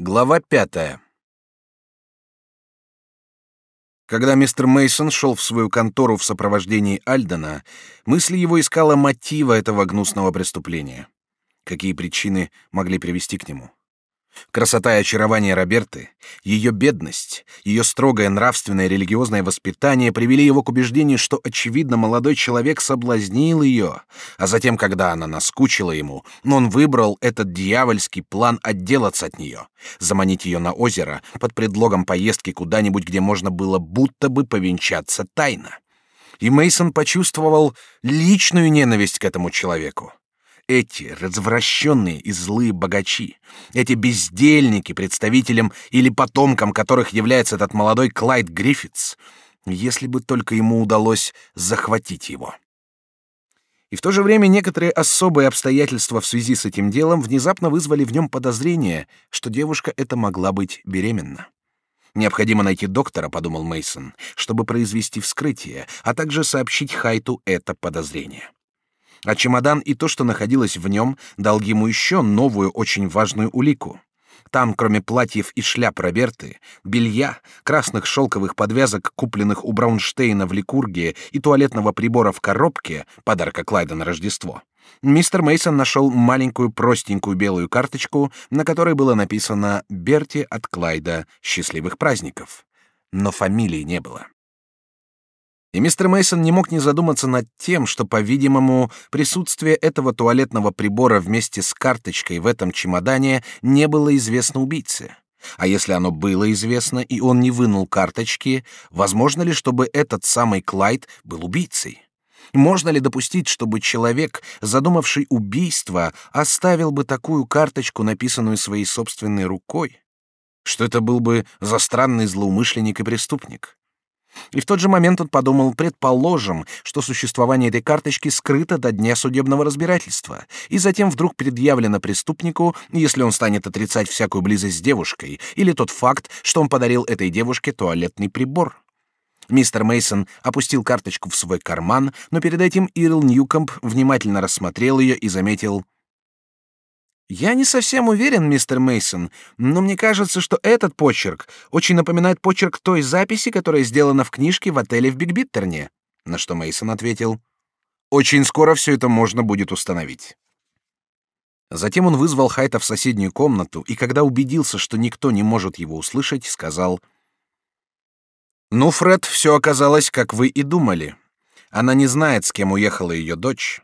Глава пятая. Когда мистер Мейсон шел в свою контору в сопровождении Альдена, мысль его искала мотива этого гнусного преступления. Какие причины могли привести к нему? Красота и очарование Роберты, ее бедность, ее строгое нравственное и религиозное воспитание привели его к убеждению, что, очевидно, молодой человек соблазнил ее, а затем, когда она наскучила ему, он выбрал этот дьявольский план отделаться от нее, заманить ее на озеро под предлогом поездки куда-нибудь, где можно было будто бы повенчаться тайно. И Мейсон почувствовал личную ненависть к этому человеку эти развращенные и злые богачи, эти бездельники, представителем или потомкам которых является этот молодой Клайд Гриффитс, если бы только ему удалось захватить его. И в то же время некоторые особые обстоятельства в связи с этим делом внезапно вызвали в нем подозрение, что девушка эта могла быть беременна. Необходимо найти доктора, подумал Мейсон, чтобы произвести вскрытие, а также сообщить Хайту это подозрение. А чемодан и то, что находилось в нем, дал ему еще новую очень важную улику. Там, кроме платьев и шляп Роберты, белья, красных шелковых подвязок, купленных у Браунштейна в Ликургии, и туалетного прибора в коробке, подарка Клайда на Рождество, мистер Мейсон нашел маленькую простенькую белую карточку, на которой было написано «Берти от Клайда. Счастливых праздников». Но фамилии не было. И мистер Мейсон не мог не задуматься над тем, что, по-видимому, присутствие этого туалетного прибора вместе с карточкой в этом чемодане не было известно убийце. А если оно было известно, и он не вынул карточки, возможно ли, чтобы этот самый Клайд был убийцей? Можно ли допустить, чтобы человек, задумавший убийство, оставил бы такую карточку, написанную своей собственной рукой? Что это был бы за странный злоумышленник и преступник? И в тот же момент он подумал, предположим, что существование этой карточки скрыто до дня судебного разбирательства, и затем вдруг предъявлено преступнику, если он станет отрицать всякую близость с девушкой, или тот факт, что он подарил этой девушке туалетный прибор. Мистер Мейсон опустил карточку в свой карман, но перед этим Ирл Ньюкомп внимательно рассмотрел ее и заметил — я не совсем уверен, мистер Мейсон, но мне кажется, что этот почерк очень напоминает почерк той записи, которая сделана в книжке в отеле в Бигбиттерне. На что Мейсон ответил: "Очень скоро все это можно будет установить". Затем он вызвал Хайта в соседнюю комнату и, когда убедился, что никто не может его услышать, сказал: "Ну, Фред, все оказалось, как вы и думали. Она не знает, с кем уехала ее дочь.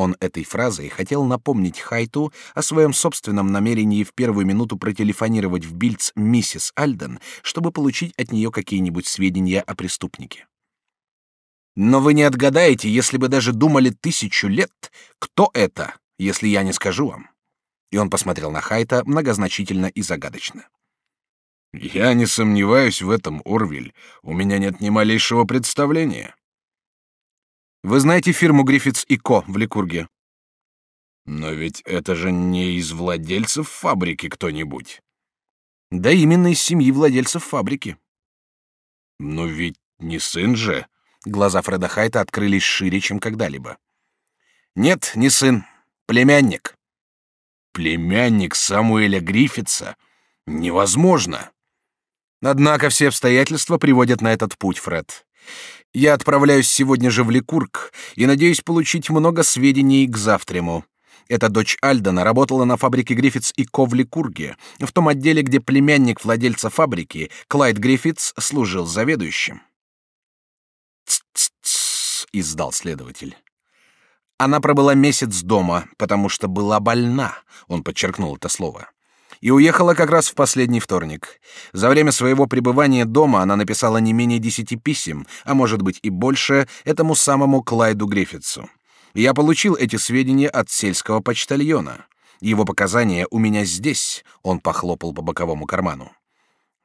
Он этой фразой хотел напомнить Хайту о своем собственном намерении в первую минуту протелефонировать в Бильц миссис Альден, чтобы получить от нее какие-нибудь сведения о преступнике. Но вы не отгадаете, если бы даже думали тысячу лет, кто это, если я не скажу вам. И он посмотрел на Хайта многозначительно и загадочно. Я не сомневаюсь в этом, Орвиль. У меня нет ни малейшего представления. Вы знаете фирму Гриффитс и Ко в Ликурге? Но ведь это же не из владельцев фабрики кто-нибудь. Да именно из семьи владельцев фабрики. Но ведь не сын же. Глаза Фреда Хайта открылись шире, чем когда-либо. Нет, не сын, племянник. Племянник Самуэля Гриффитса? Невозможно. Однако все обстоятельства приводят на этот путь, Фред. Я отправляюсь сегодня же в Ликург и надеюсь получить много сведений к завтраму. Эта дочь Альдена работала на фабрике Гриффитс и Ко в Ликурге, в том отделе, где племянник владельца фабрики, Клайд Гриффитс, служил заведующим. «Ц-ц-ц», — издал следователь. Она пробыла месяц дома, потому что была больна, он подчеркнул это слово и уехала как раз в последний вторник. За время своего пребывания дома она написала не менее десяти писем, а может быть и больше, этому самому Клайду Гриффитсу. Я получил эти сведения от сельского почтальона. Его показания у меня здесь. Он похлопал по боковому карману.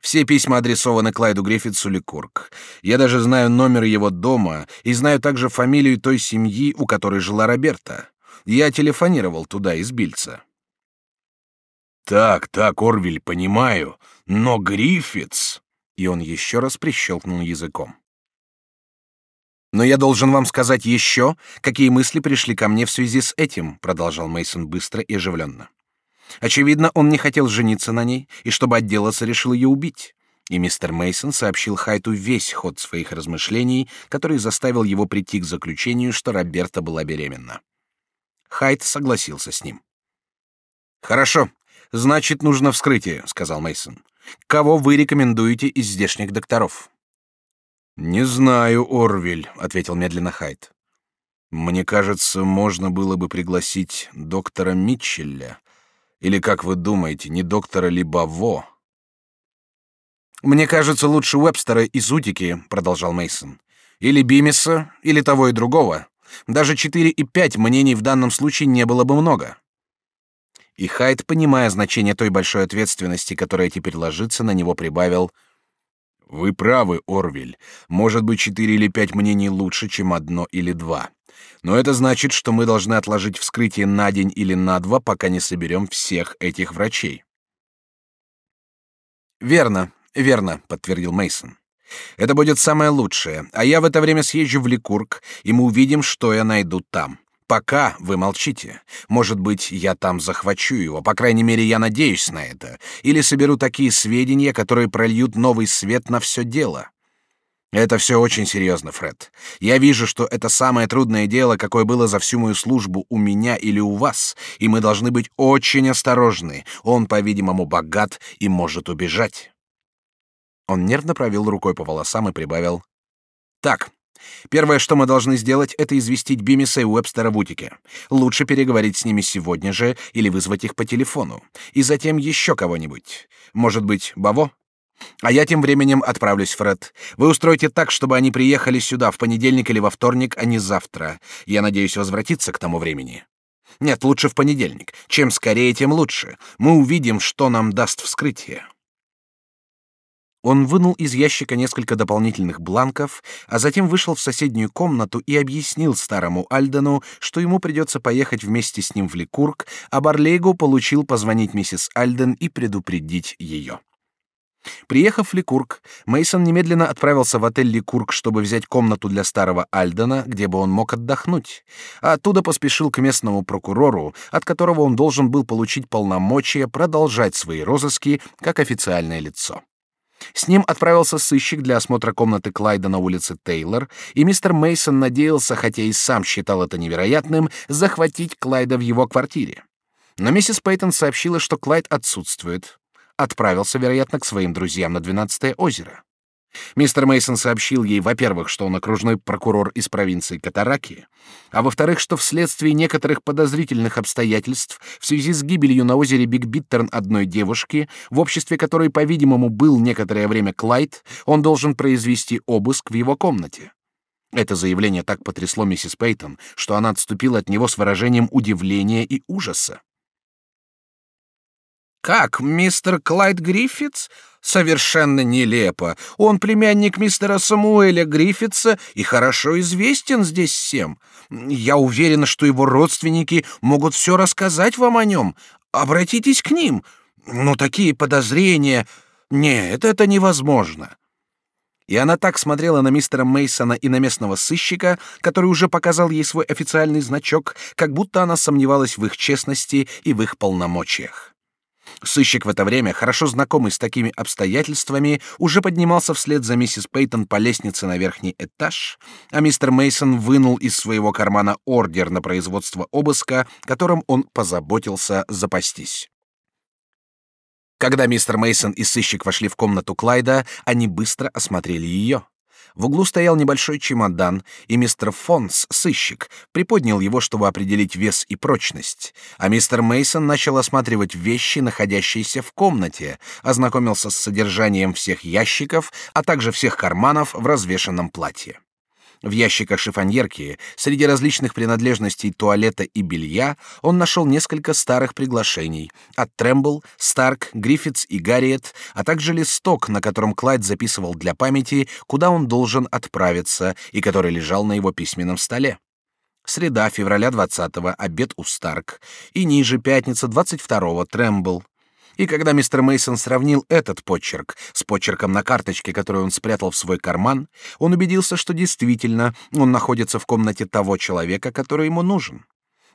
Все письма адресованы Клайду Гриффитсу Ликург. Я даже знаю номер его дома и знаю также фамилию той семьи, у которой жила Роберта. Я телефонировал туда из Бильца. Так, так, Орвиль, понимаю, но Гриффитс... И он еще раз прищелкнул языком. Но я должен вам сказать еще, какие мысли пришли ко мне в связи с этим, продолжал Мейсон быстро и оживленно. Очевидно, он не хотел жениться на ней, и чтобы отделаться, решил ее убить. И мистер Мейсон сообщил Хайту весь ход своих размышлений, который заставил его прийти к заключению, что Роберта была беременна. Хайт согласился с ним. Хорошо, значит, нужно вскрытие, сказал Мейсон. Кого вы рекомендуете из здешних докторов? Не знаю, Орвиль, ответил медленно Хайт. Мне кажется, можно было бы пригласить доктора Митчелля. Или, как вы думаете, не доктора Либаво? Мне кажется, лучше Уэбстера из Утики, продолжал Мейсон. Или Бимиса, или того и другого. Даже четыре и пять мнений в данном случае не было бы много. И Хайд, понимая значение той большой ответственности, которая теперь ложится на него, прибавил: "Вы правы, Орвиль. Может быть, четыре или пять мнений лучше, чем одно или два. Но это значит, что мы должны отложить вскрытие на день или на два, пока не соберем всех этих врачей". Верно, верно, подтвердил Мейсон. Это будет самое лучшее, а я в это время съезжу в Ликург, и мы увидим, что я найду там. Пока вы молчите. Может быть, я там захвачу его, по крайней мере, я надеюсь на это, или соберу такие сведения, которые прольют новый свет на все дело. Это все очень серьезно, Фред. Я вижу, что это самое трудное дело, какое было за всю мою службу у меня или у вас, и мы должны быть очень осторожны. Он, по-видимому, богат и может убежать. Он нервно провел рукой по волосам и прибавил: "Так, первое, что мы должны сделать, это известить Бимиса и Уэбстера в Утике. Лучше переговорить с ними сегодня же или вызвать их по телефону, и затем еще кого-нибудь. Может быть, Баво? А я тем временем отправлюсь, Фред. Вы устроите так, чтобы они приехали сюда в понедельник или во вторник, а не завтра. Я надеюсь возвратиться к тому времени. Нет, лучше в понедельник. Чем скорее, тем лучше. Мы увидим, что нам даст вскрытие. Он вынул из ящика несколько дополнительных бланков, а затем вышел в соседнюю комнату и объяснил старому Альдену, что ему придется поехать вместе с ним в Ликург, а Барлейгу получил позвонить миссис Альден и предупредить ее. Приехав в Ликург, Мейсон немедленно отправился в отель Ликург, чтобы взять комнату для старого Альдена, где бы он мог отдохнуть, а оттуда поспешил к местному прокурору, от которого он должен был получить полномочия продолжать свои розыски как официальное лицо. С ним отправился сыщик для осмотра комнаты Клайда на улице Тейлор, и мистер Мейсон надеялся, хотя и сам считал это невероятным, захватить Клайда в его квартире. Но миссис Пейтон сообщила, что Клайд отсутствует. Отправился, вероятно, к своим друзьям на двенадцатое озеро. Мистер Мейсон сообщил ей, во-первых, что он окружной прокурор из провинции Катараки, а во-вторых, что вследствие некоторых подозрительных обстоятельств в связи с гибелью на озере Биг Биттерн одной девушки, в обществе которой, по-видимому, был некоторое время Клайд, он должен произвести обыск в его комнате. Это заявление так потрясло миссис Пейтон, что она отступила от него с выражением удивления и ужаса. Как, мистер Клайд Гриффитс? Совершенно нелепо. Он племянник мистера Самуэля Гриффитса и хорошо известен здесь всем. Я уверена, что его родственники могут все рассказать вам о нем. Обратитесь к ним. Но такие подозрения... Нет, это невозможно. И она так смотрела на мистера Мейсона и на местного сыщика, который уже показал ей свой официальный значок, как будто она сомневалась в их честности и в их полномочиях. Сыщик в это время, хорошо знакомый с такими обстоятельствами, уже поднимался вслед за миссис Пейтон по лестнице на верхний этаж, а мистер Мейсон вынул из своего кармана ордер на производство обыска, которым он позаботился запастись. Когда мистер Мейсон и сыщик вошли в комнату Клайда, они быстро осмотрели ее. В углу стоял небольшой чемодан, и мистер Фонс, сыщик, приподнял его, чтобы определить вес и прочность, а мистер Мейсон начал осматривать вещи, находящиеся в комнате, ознакомился с содержанием всех ящиков, а также всех карманов в развешанном платье. В ящиках шифоньерки, среди различных принадлежностей туалета и белья, он нашел несколько старых приглашений от Трембл, Старк, Гриффитс и Гарриет, а также листок, на котором Клайд записывал для памяти, куда он должен отправиться и который лежал на его письменном столе. Среда, февраля 20-го, обед у Старк, и ниже, пятница 22-го, Трембл. И когда мистер Мейсон сравнил этот почерк с почерком на карточке, которую он спрятал в свой карман, он убедился, что действительно он находится в комнате того человека, который ему нужен.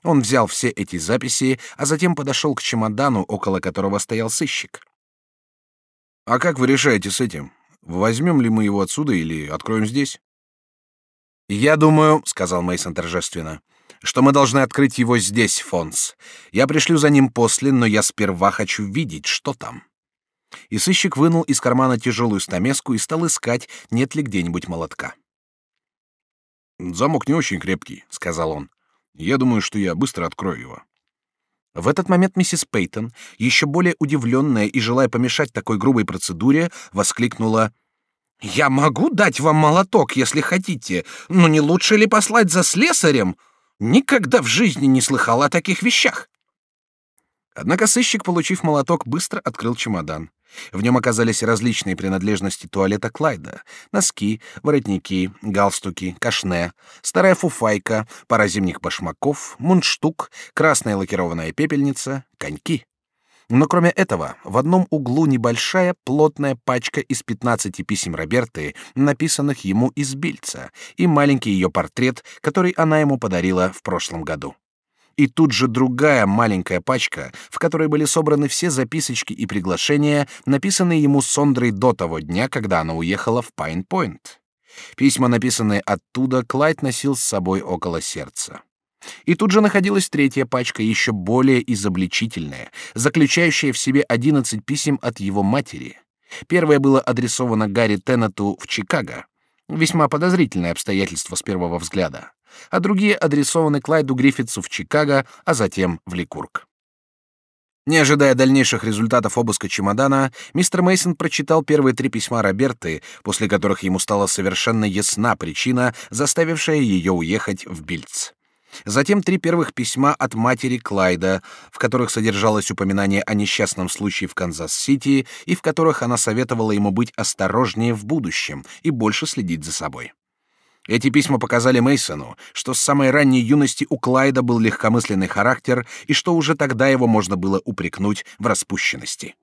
Он взял все эти записи, а затем подошел к чемодану, около которого стоял сыщик. «А как вы решаете с этим? Возьмем ли мы его отсюда или откроем здесь?» «Я думаю», — сказал Мейсон торжественно, — «что мы должны открыть его здесь, Фонс. Я пришлю за ним после, но я сперва хочу видеть, что там». И сыщик вынул из кармана тяжелую стамеску и стал искать, нет ли где-нибудь молотка. «Замок не очень крепкий», — сказал он. «Я думаю, что я быстро открою его». В этот момент миссис Пейтон, еще более удивленная и желая помешать такой грубой процедуре, воскликнула «Я могу дать вам молоток, если хотите, но не лучше ли послать за слесарем? Никогда в жизни не слыхал о таких вещах». Однако сыщик, получив молоток, быстро открыл чемодан. В нем оказались различные принадлежности туалета Клайда: носки, воротники, галстуки, кашне, старая фуфайка, пара зимних башмаков, мундштук, красная лакированная пепельница, коньки. Но кроме этого, в одном углу небольшая плотная пачка из 15 писем Роберты, написанных ему из Бильца, и маленький ее портрет, который она ему подарила в прошлом году и тут же другая маленькая пачка, в которой были собраны все записочки и приглашения, написанные ему Сондрой до того дня, когда она уехала в Пайн-Пойнт. Письма, написанные оттуда, Клайд носил с собой около сердца. И тут же находилась третья пачка, еще более изобличительная, заключающая в себе одиннадцать писем от его матери. Первое было адресовано Гарри Теннету в Чикаго. Весьма подозрительное обстоятельство с первого взгляда а другие адресованы Клайду Гриффитсу в Чикаго, а затем в Ликург. Не ожидая дальнейших результатов обыска чемодана, мистер Мейсон прочитал первые три письма Роберты, после которых ему стала совершенно ясна причина, заставившая ее уехать в Бильц. Затем три первых письма от матери Клайда, в которых содержалось упоминание о несчастном случае в Канзас-Сити и в которых она советовала ему быть осторожнее в будущем и больше следить за собой. Эти письма показали Мейсону, что с самой ранней юности у Клайда был легкомысленный характер и что уже тогда его можно было упрекнуть в распущенности.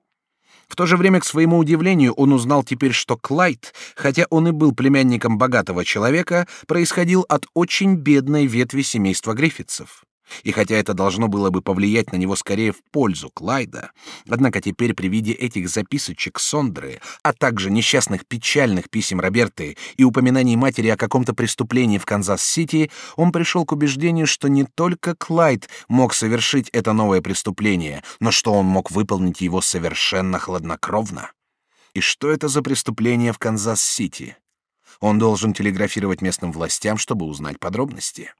В то же время, к своему удивлению, он узнал теперь, что Клайд, хотя он и был племянником богатого человека, происходил от очень бедной ветви семейства Гриффитсов. И хотя это должно было бы повлиять на него скорее в пользу Клайда, однако теперь при виде этих записочек Сондры, а также несчастных печальных писем Роберты и упоминаний матери о каком-то преступлении в Канзас-Сити, он пришел к убеждению, что не только Клайд мог совершить это новое преступление, но что он мог выполнить его совершенно хладнокровно. И что это за преступление в Канзас-Сити? Он должен телеграфировать местным властям, чтобы узнать подробности.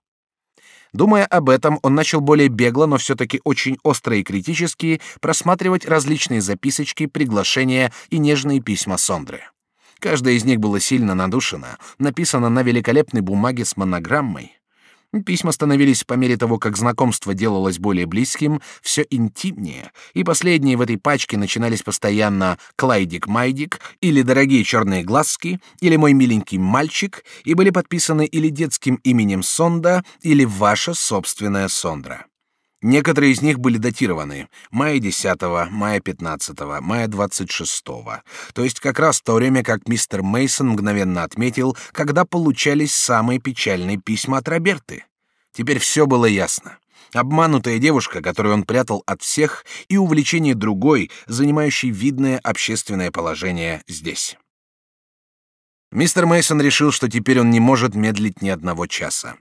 Думая об этом, он начал более бегло, но все-таки очень остро и критически просматривать различные записочки, приглашения и нежные письма Сондры. Каждое из них было сильно надушено, написано на великолепной бумаге с монограммой. Письма становились по мере того, как знакомство делалось более близким, все интимнее, и последние в этой пачке начинались постоянно «Клайдик-майдик» или «Дорогие черные глазки» или «Мой миленький мальчик» и были подписаны или детским именем Сонда, или «Ваша собственная Сондра». Некоторые из них были датированы мая 10, мая 15, мая 26, то есть как раз в то время, как мистер Мейсон мгновенно отметил, когда получались самые печальные письма от Роберты. Теперь все было ясно. Обманутая девушка, которую он прятал от всех, и увлечение другой, занимающей видное общественное положение здесь. Мистер Мейсон решил, что теперь он не может медлить ни одного часа.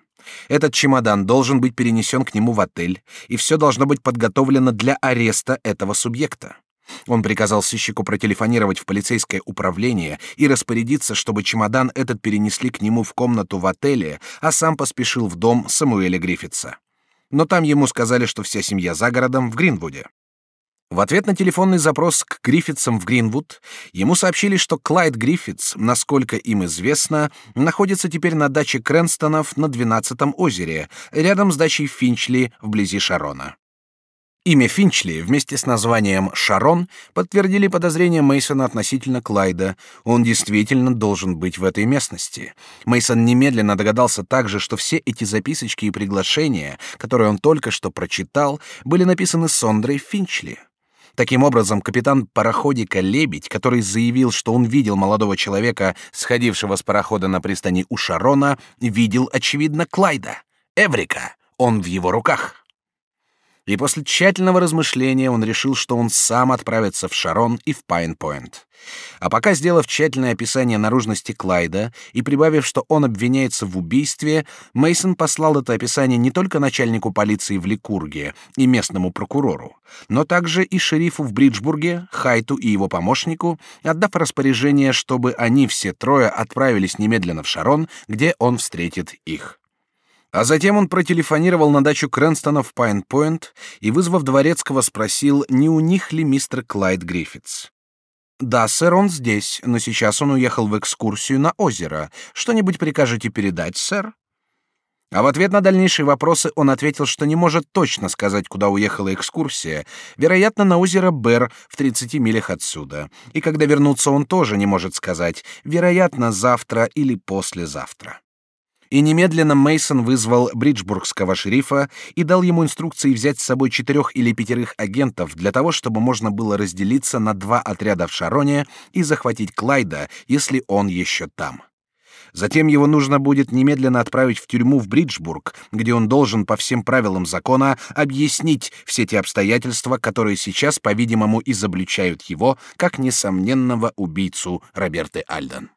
Этот чемодан должен быть перенесен к нему в отель, и все должно быть подготовлено для ареста этого субъекта. Он приказал сыщику протелефонировать в полицейское управление и распорядиться, чтобы чемодан этот перенесли к нему в комнату в отеле, а сам поспешил в дом Самуэля Гриффитса. Но там ему сказали, что вся семья за городом в Гринвуде. В ответ на телефонный запрос к Гриффитсам в Гринвуд ему сообщили, что Клайд Гриффитс, насколько им известно, находится теперь на даче Крэнстонов на 12-м озере, рядом с дачей Финчли вблизи Шарона. Имя Финчли вместе с названием Шарон подтвердили подозрения Мейсона относительно Клайда. Он действительно должен быть в этой местности. Мейсон немедленно догадался также, что все эти записочки и приглашения, которые он только что прочитал, были написаны Сондрой Финчли. Таким образом, капитан пароходика Лебедь, который заявил, что он видел молодого человека, сходившего с парохода на пристани у Шарона, видел очевидно Клайда. Эврика, он в его руках. И после тщательного размышления он решил, что он сам отправится в Шарон и в Пайн-Пойнт. А пока, сделав тщательное описание наружности Клайда и прибавив, что он обвиняется в убийстве, Мейсон послал это описание не только начальнику полиции в Ликурге и местному прокурору, но также и шерифу в Бриджбурге, Хайту и его помощнику, отдав распоряжение, чтобы они все трое отправились немедленно в Шарон, где он встретит их. А затем он протелефонировал на дачу Крэнстона в Пайн-Пойнт и, вызвав дворецкого, спросил, не у них ли мистер Клайд Гриффитс. «Да, сэр, он здесь, но сейчас он уехал в экскурсию на озеро. Что-нибудь прикажете передать, сэр?» А в ответ на дальнейшие вопросы он ответил, что не может точно сказать, куда уехала экскурсия, вероятно, на озеро Бер в 30 милях отсюда. И когда вернуться он тоже не может сказать, вероятно, завтра или послезавтра. И немедленно Мейсон вызвал бриджбургского шерифа и дал ему инструкции взять с собой четырех или пятерых агентов для того, чтобы можно было разделиться на два отряда в Шароне и захватить Клайда, если он еще там. Затем его нужно будет немедленно отправить в тюрьму в Бриджбург, где он должен по всем правилам закона объяснить все те обстоятельства, которые сейчас, по-видимому, изобличают его как несомненного убийцу Роберты Альден.